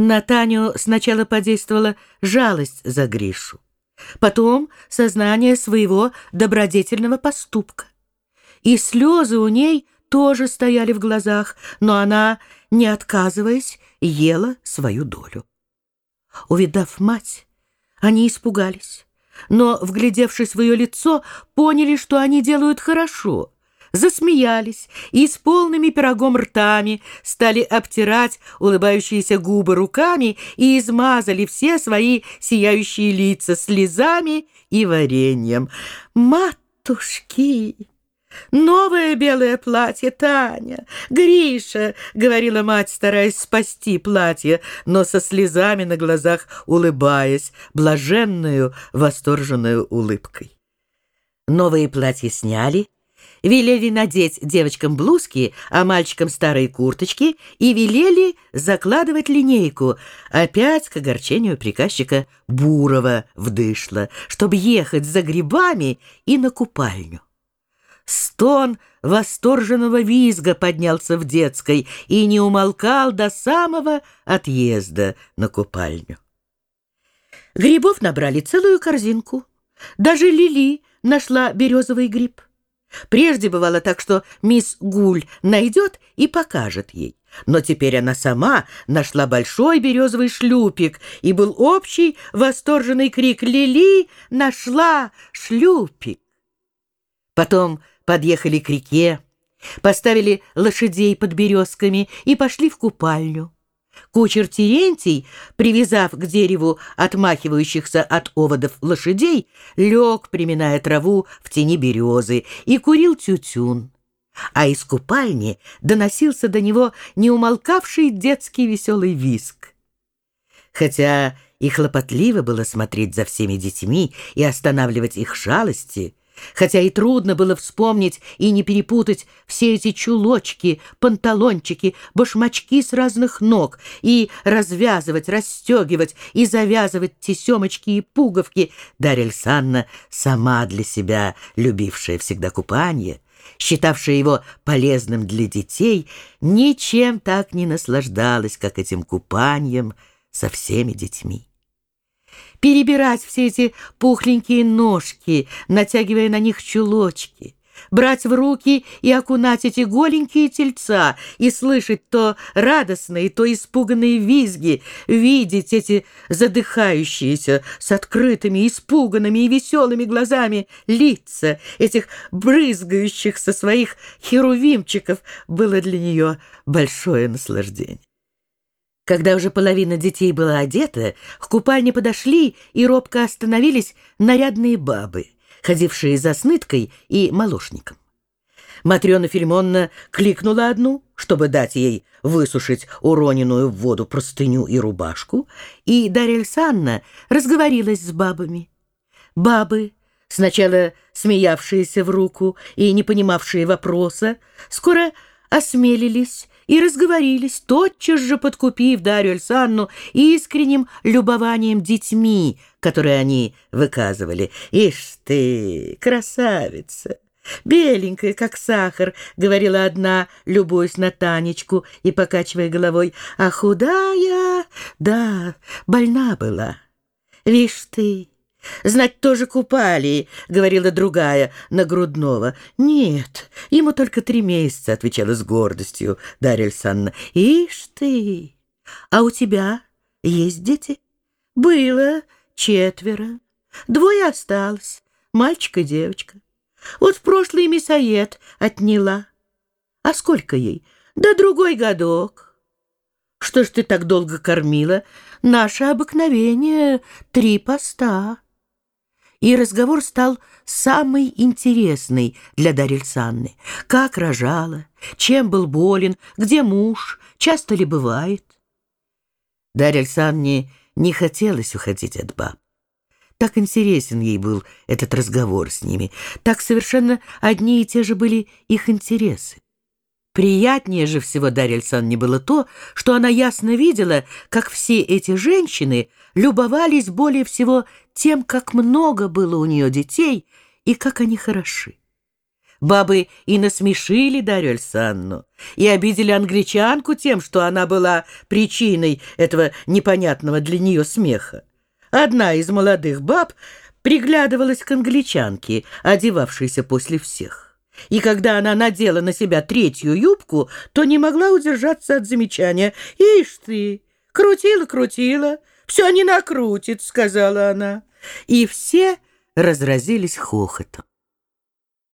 На Таню сначала подействовала жалость за Гришу, потом сознание своего добродетельного поступка. И слезы у ней тоже стояли в глазах, но она, не отказываясь, ела свою долю. Увидав мать, они испугались, но, вглядевшись в ее лицо, поняли, что они делают хорошо — засмеялись и с полными пирогом ртами стали обтирать улыбающиеся губы руками и измазали все свои сияющие лица слезами и вареньем. «Матушки!» «Новое белое платье, Таня! Гриша!» — говорила мать, стараясь спасти платье, но со слезами на глазах улыбаясь, блаженную, восторженную улыбкой. Новые платья сняли — велели надеть девочкам блузки, а мальчикам старые курточки и велели закладывать линейку, опять к огорчению приказчика Бурова вдышло, чтобы ехать за грибами и на купальню. Стон восторженного визга поднялся в детской и не умолкал до самого отъезда на купальню. Грибов набрали целую корзинку. Даже Лили нашла березовый гриб. Прежде бывало так, что мисс Гуль найдет и покажет ей. Но теперь она сама нашла большой березовый шлюпик, и был общий восторженный крик «Лили! Нашла шлюпик!». Потом подъехали к реке, поставили лошадей под березками и пошли в купальню. Кучер Терентий, привязав к дереву отмахивающихся от оводов лошадей, лег, приминая траву в тени березы, и курил тютюн. А из купальни доносился до него неумолкавший детский веселый виск. Хотя и хлопотливо было смотреть за всеми детьми и останавливать их шалости, Хотя и трудно было вспомнить и не перепутать все эти чулочки, панталончики, башмачки с разных ног, и развязывать, расстегивать и завязывать тесемочки и пуговки, Дарья Александровна, сама для себя любившая всегда купание, считавшая его полезным для детей, ничем так не наслаждалась, как этим купанием со всеми детьми перебирать все эти пухленькие ножки, натягивая на них чулочки, брать в руки и окунать эти голенькие тельца и слышать то радостные, то испуганные визги, видеть эти задыхающиеся с открытыми, испуганными и веселыми глазами лица этих брызгающих со своих херувимчиков было для нее большое наслаждение. Когда уже половина детей была одета, к купальне подошли и робко остановились нарядные бабы, ходившие за сныткой и молочником. Матрена Фильмонна кликнула одну, чтобы дать ей высушить уроненную в воду простыню и рубашку, и Дарья Александровна разговорилась с бабами. Бабы, сначала смеявшиеся в руку и не понимавшие вопроса, скоро осмелились и разговорились, тотчас же подкупив Дарью Альсанну искренним любованием детьми, которые они выказывали. «Ишь ты, красавица!» «Беленькая, как сахар», — говорила одна, любуясь на Танечку и покачивая головой. «А худая? Да, больна была. Вишь ты, «Знать, тоже купали», — говорила другая, на грудного. «Нет, ему только три месяца», — отвечала с гордостью Дарья Александровна. «Ишь ты! А у тебя есть дети?» «Было четверо. Двое осталось, мальчик и девочка. Вот в прошлый мясоед отняла. А сколько ей? Да другой годок. Что ж ты так долго кормила? Наше обыкновение — три поста» и разговор стал самый интересный для Дарьи Александровны. Как рожала, чем был болен, где муж, часто ли бывает. Дарья Александровне не хотелось уходить от баб. Так интересен ей был этот разговор с ними, так совершенно одни и те же были их интересы. Приятнее же всего Дарье Александровне было то, что она ясно видела, как все эти женщины любовались более всего тем, как много было у нее детей и как они хороши. Бабы и насмешили Дарью Альсанну, и обидели англичанку тем, что она была причиной этого непонятного для нее смеха. Одна из молодых баб приглядывалась к англичанке, одевавшейся после всех. И когда она надела на себя третью юбку, то не могла удержаться от замечания. «Ишь ты! Крутила-крутила! Все не накрутит!» — сказала она. И все разразились хохотом.